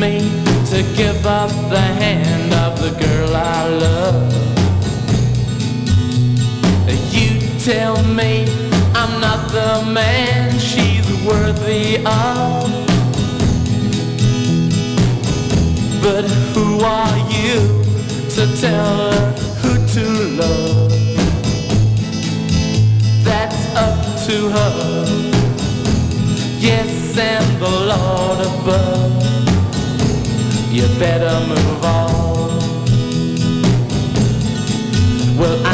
to give up the hand of the girl I love. You tell me I'm not the man she's worthy of. But who are you to tell her who to love? That's up to her. Yes, You better move on. Well,